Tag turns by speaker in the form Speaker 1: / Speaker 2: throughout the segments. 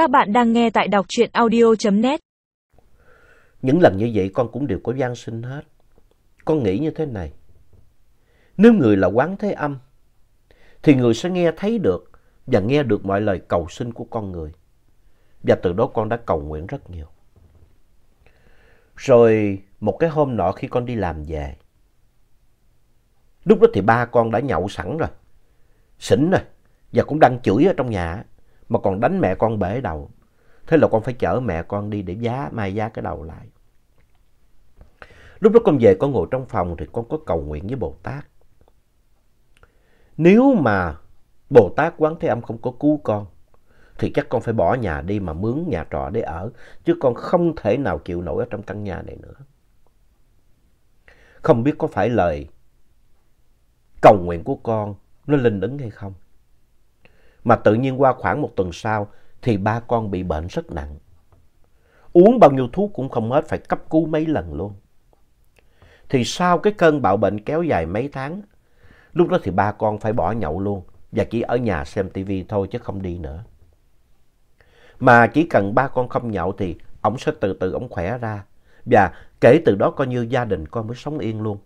Speaker 1: Các bạn đang nghe tại đọc truyện audio.net.
Speaker 2: Những lần như vậy con cũng đều có gian sinh hết. Con nghĩ như thế này. Nếu người là quán thế âm, thì người sẽ nghe thấy được và nghe được mọi lời cầu xin của con người. Và từ đó con đã cầu nguyện rất nhiều. Rồi một cái hôm nọ khi con đi làm về, lúc đó thì ba con đã nhậu sẵn rồi, xỉn rồi, và cũng đang chửi ở trong nhà, mà còn đánh mẹ con bể đầu. Thế là con phải chở mẹ con đi để giá, mai giá cái đầu lại. Lúc đó con về con ngồi trong phòng thì con có cầu nguyện với Bồ Tát. Nếu mà Bồ Tát Quán Thế Âm không có cứu con, thì chắc con phải bỏ nhà đi mà mướn nhà trọ để ở, chứ con không thể nào chịu nổi ở trong căn nhà này nữa. Không biết có phải lời cầu nguyện của con nó linh ứng hay không. Mà tự nhiên qua khoảng một tuần sau thì ba con bị bệnh rất nặng. Uống bao nhiêu thuốc cũng không hết, phải cấp cứu mấy lần luôn. Thì sau cái cơn bạo bệnh kéo dài mấy tháng, lúc đó thì ba con phải bỏ nhậu luôn và chỉ ở nhà xem tivi thôi chứ không đi nữa. Mà chỉ cần ba con không nhậu thì ông sẽ từ từ ông khỏe ra. Và kể từ đó coi như gia đình con mới sống yên luôn.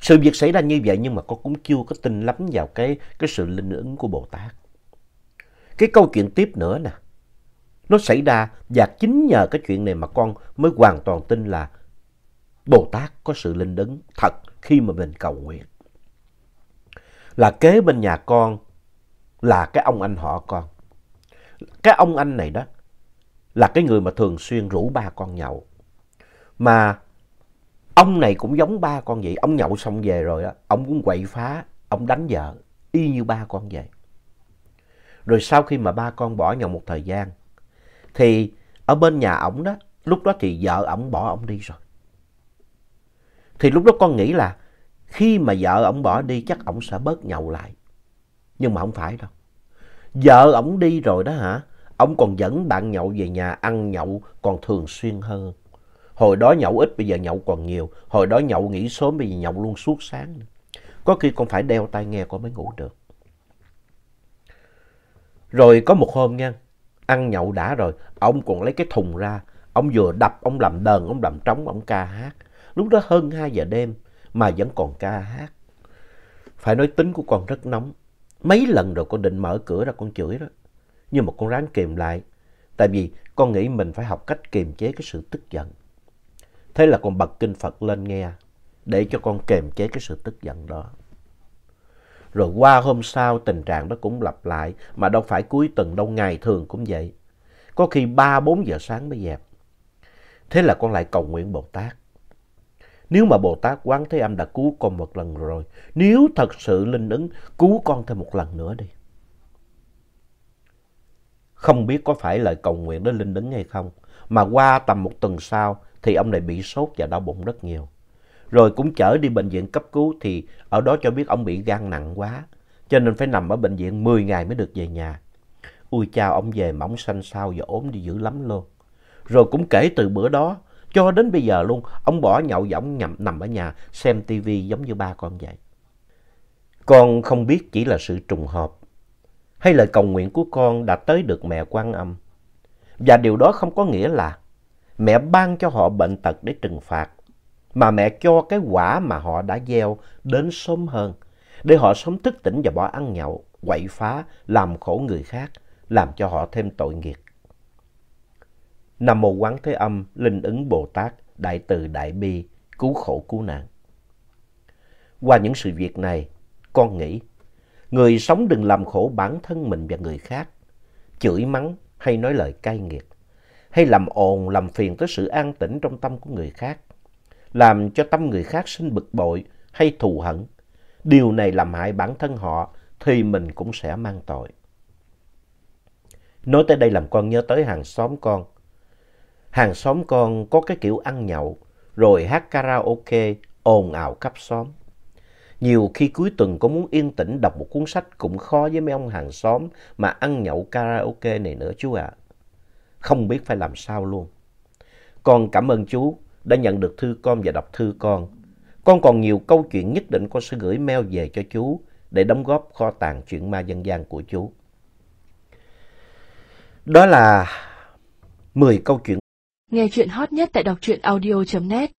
Speaker 2: Sự việc xảy ra như vậy nhưng mà con cũng chưa có tin lắm vào cái, cái sự linh ứng của Bồ Tát. Cái câu chuyện tiếp nữa nè. Nó xảy ra và chính nhờ cái chuyện này mà con mới hoàn toàn tin là Bồ Tát có sự linh ứng thật khi mà mình cầu nguyện. Là kế bên nhà con là cái ông anh họ con. Cái ông anh này đó là cái người mà thường xuyên rủ ba con nhậu. Mà ông này cũng giống ba con vậy. Ông nhậu xong về rồi á, ông cũng quậy phá, ông đánh vợ, y như ba con vậy. Rồi sau khi mà ba con bỏ nhậu một thời gian, thì ở bên nhà ổng đó, lúc đó thì vợ ổng bỏ ổng đi rồi. Thì lúc đó con nghĩ là khi mà vợ ổng bỏ đi chắc ổng sẽ bớt nhậu lại. Nhưng mà không phải đâu. Vợ ổng đi rồi đó hả? Ông còn dẫn bạn nhậu về nhà ăn nhậu còn thường xuyên hơn. Hồi đó nhậu ít bây giờ nhậu còn nhiều. Hồi đó nhậu nghỉ sớm bây giờ nhậu luôn suốt sáng. Có khi con phải đeo tai nghe con mới ngủ được. Rồi có một hôm nha, ăn nhậu đã rồi, ông còn lấy cái thùng ra. Ông vừa đập, ông làm đờn, ông làm trống, ông ca hát. Lúc đó hơn 2 giờ đêm mà vẫn còn ca hát. Phải nói tính của con rất nóng. Mấy lần rồi con định mở cửa ra con chửi đó. Nhưng mà con ráng kìm lại. Tại vì con nghĩ mình phải học cách kiềm chế cái sự tức giận. Thế là con bật kinh Phật lên nghe. Để cho con kiềm chế cái sự tức giận đó. Rồi qua hôm sau tình trạng đó cũng lặp lại. Mà đâu phải cuối tuần đâu ngày thường cũng vậy. Có khi 3-4 giờ sáng mới dẹp. Thế là con lại cầu nguyện Bồ Tát. Nếu mà Bồ Tát Quán Thế Âm đã cứu con một lần rồi, nếu thật sự linh ứng, cứu con thêm một lần nữa đi. Không biết có phải lời cầu nguyện đó linh ứng hay không, mà qua tầm một tuần sau thì ông này bị sốt và đau bụng rất nhiều. Rồi cũng chở đi bệnh viện cấp cứu thì ở đó cho biết ông bị gan nặng quá, cho nên phải nằm ở bệnh viện 10 ngày mới được về nhà. Ui chao, ông về mà ông xanh sao và ốm đi dữ lắm luôn. Rồi cũng kể từ bữa đó, cho đến bây giờ luôn, ông bỏ nhậu và ông nhầm, nằm ở nhà xem tivi giống như ba con vậy. Con không biết chỉ là sự trùng hợp hay lời cầu nguyện của con đã tới được mẹ quan âm. Và điều đó không có nghĩa là mẹ ban cho họ bệnh tật để trừng phạt, mà mẹ cho cái quả mà họ đã gieo đến sớm hơn, để họ sống thức tỉnh và bỏ ăn nhậu, quậy phá, làm khổ người khác, làm cho họ thêm tội nghiệp. Nam Mô Quán Thế Âm, Linh ứng Bồ Tát, Đại Từ Đại Bi, cứu khổ cứu nạn. Qua những sự việc này, con nghĩ, người sống đừng làm khổ bản thân mình và người khác, chửi mắng hay nói lời cay nghiệt, hay làm ồn, làm phiền tới sự an tĩnh trong tâm của người khác, làm cho tâm người khác sinh bực bội hay thù hận. Điều này làm hại bản thân họ thì mình cũng sẽ mang tội. Nói tới đây làm con nhớ tới hàng xóm con, hàng xóm con có cái kiểu ăn nhậu, rồi hát karaoke, ồn ào khắp xóm. Nhiều khi cuối tuần có muốn yên tĩnh đọc một cuốn sách cũng khó với mấy ông hàng xóm mà ăn nhậu karaoke này nữa chú ạ. À. Không biết phải làm sao luôn. Con cảm ơn chú đã nhận được thư con và đọc thư con. Con còn nhiều câu chuyện nhất định con sẽ gửi mail về cho chú để đóng góp kho tàng chuyện ma dân gian của chú. Đó là 10 câu chuyện
Speaker 1: Nghe chuyện hot nhất tại đọc truyện audio.net